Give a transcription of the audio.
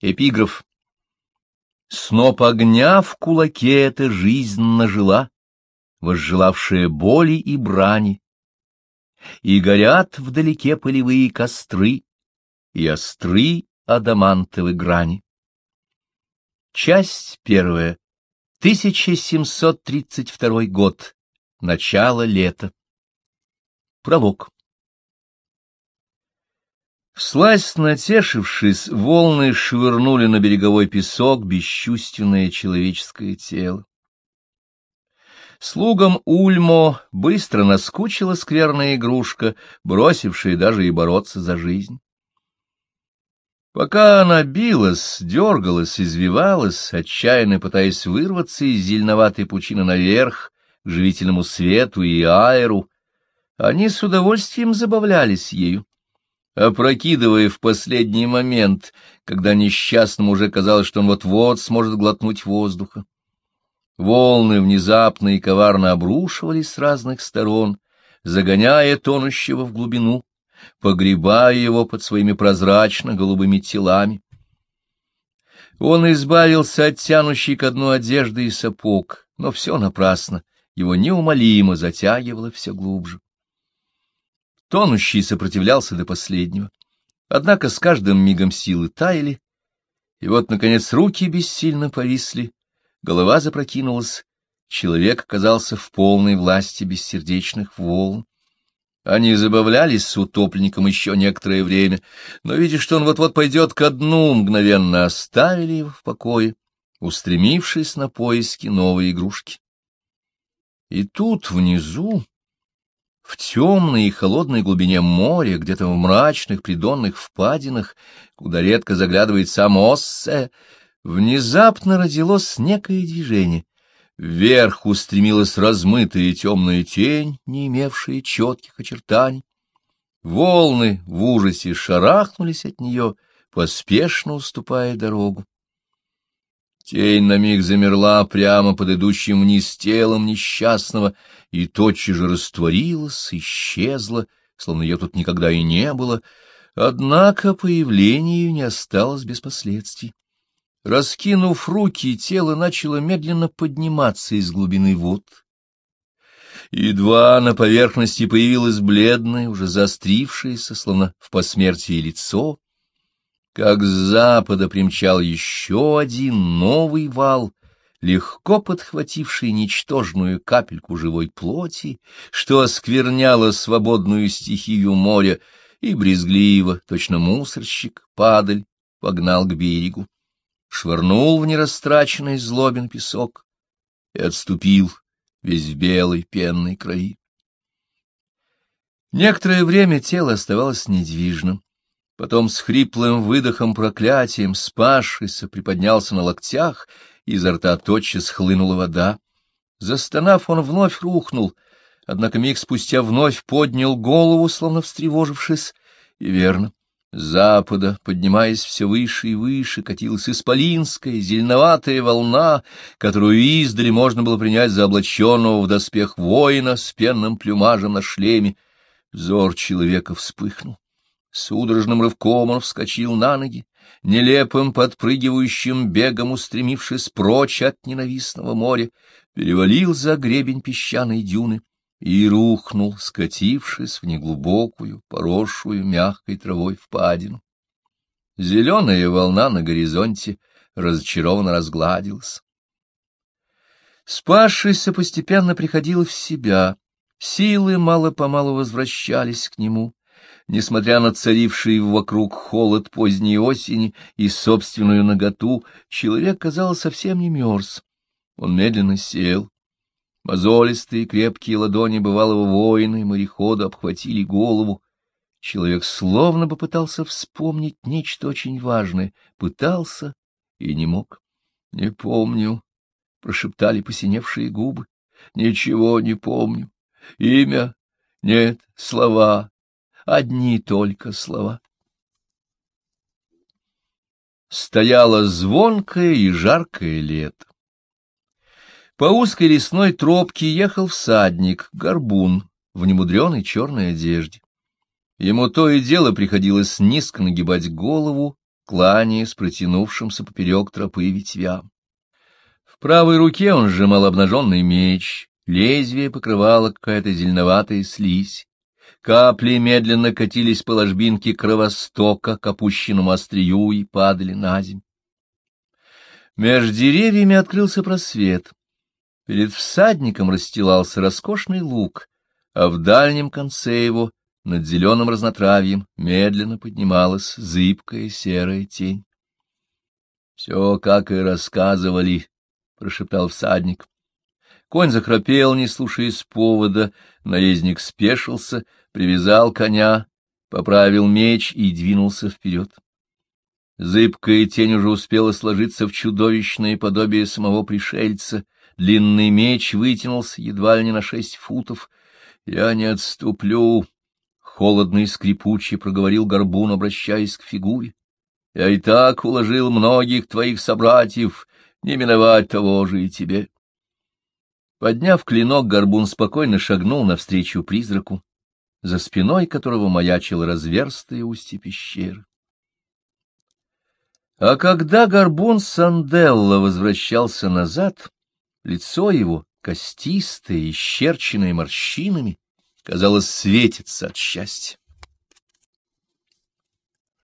Эпиграф. Сноп огня в кулаке эта жизнь нажила, возжелавшая боли и брани. И горят вдалеке полевые костры, и остры адамантовы грани. Часть первая. 1732 год. Начало лета. Пролог. Всласть натешившись, волны швырнули на береговой песок бесчувственное человеческое тело. Слугам Ульмо быстро наскучила скверная игрушка, бросившая даже и бороться за жизнь. Пока она билась, дергалась, извивалась, отчаянно пытаясь вырваться из зеленоватой пучины наверх, к живительному свету и аэру, они с удовольствием забавлялись ею. Опрокидывая в последний момент, когда несчастному уже казалось, что он вот-вот сможет глотнуть воздуха. Волны внезапно и коварно обрушивались с разных сторон, загоняя тонущего в глубину погребая его под своими прозрачно-голубыми телами. Он избавился от тянущей ко дну одежды и сапог, но все напрасно, его неумолимо затягивало все глубже. Тонущий сопротивлялся до последнего, однако с каждым мигом силы таяли, и вот, наконец, руки бессильно повисли, голова запрокинулась, человек оказался в полной власти бессердечных волн. Они забавлялись с утопленником еще некоторое время, но, видя, что он вот-вот пойдет ко дну, мгновенно оставили его в покое, устремившись на поиски новой игрушки. И тут, внизу, в темной и холодной глубине моря, где-то в мрачных придонных впадинах, куда редко заглядывает сам Оссе, внезапно родилось некое движение. Вверх устремилась размытая темная тень, не имевшая четких очертаний. Волны в ужасе шарахнулись от нее, поспешно уступая дорогу. Тень на миг замерла прямо под идущим вниз телом несчастного и тотчас же растворилась, исчезла, словно ее тут никогда и не было, однако появление ее не осталось без последствий. Раскинув руки, тело начало медленно подниматься из глубины вод. Едва на поверхности появилось бледное, уже заострившееся, словно в посмертии лицо, как с запада примчал еще один новый вал, легко подхвативший ничтожную капельку живой плоти, что оскверняло свободную стихию моря, и брезгливо, точно мусорщик, падаль, погнал к берегу швырнул в нерастраченный злобин песок и отступил весь в белой пенной крови. Некоторое время тело оставалось недвижным. Потом с хриплым выдохом проклятием спасшийся приподнялся на локтях, и изо рта тотчас хлынула вода. Застонав, он вновь рухнул, однако миг спустя вновь поднял голову, словно встревожившись, и верно. С запада, поднимаясь все выше и выше, катилась исполинская зеленоватая волна, которую издали можно было принять за облаченного в доспех воина с пенным плюмажем на шлеме. Взор человека вспыхнул. Судорожным рывком он вскочил на ноги, нелепым подпрыгивающим бегом устремившись прочь от ненавистного моря, перевалил за гребень песчаной дюны и рухнул, скатившись в неглубокую, поросшую мягкой травой впадину. Зеленая волна на горизонте разочарованно разгладилась. Спасшийся постепенно приходил в себя, силы мало-помалу возвращались к нему. Несмотря на царивший вокруг холод поздней осени и собственную наготу, человек, казалось, совсем не мерз. Он медленно сел, Мозолистые крепкие ладони бывалого воина и морехода обхватили голову. Человек словно бы пытался вспомнить нечто очень важное, пытался и не мог. — Не помню, — прошептали посиневшие губы. — Ничего не помню. Имя? Нет, слова. Одни только слова. Стояло звонкое и жаркое лето. По узкой лесной тропке ехал всадник, горбун, в немудреной черной одежде. Ему то и дело приходилось низко нагибать голову кланяясь протянувшимся поперек тропы ветвям. В правой руке он сжимал обнаженный меч, лезвие покрывало какая-то зеленоватая слизь. Капли медленно катились по ложбинке кровостока к опущенному острию и падали на землю. Меж деревьями открылся просвет. Перед всадником расстилался роскошный луг, а в дальнем конце его, над зеленым разнотравьем, медленно поднималась зыбкая серая тень. — Все, как и рассказывали, — прошептал всадник. Конь захрапел, не слушаясь повода, наездник спешился, привязал коня, поправил меч и двинулся вперед. Зыбкая тень уже успела сложиться в чудовищное подобие самого пришельца. Длинный меч вытянулся едва ли не на шесть футов. «Я не отступлю», — холодно и скрипуче проговорил Горбун, обращаясь к фигуре. «Я и так уложил многих твоих собратьев, не миновать того же и тебе». Подняв клинок, Горбун спокойно шагнул навстречу призраку, за спиной которого маячил разверстое устье пещеры. А когда горбун Санделла возвращался назад, лицо его, костистое, исчерченное морщинами, казалось, светится от счастья.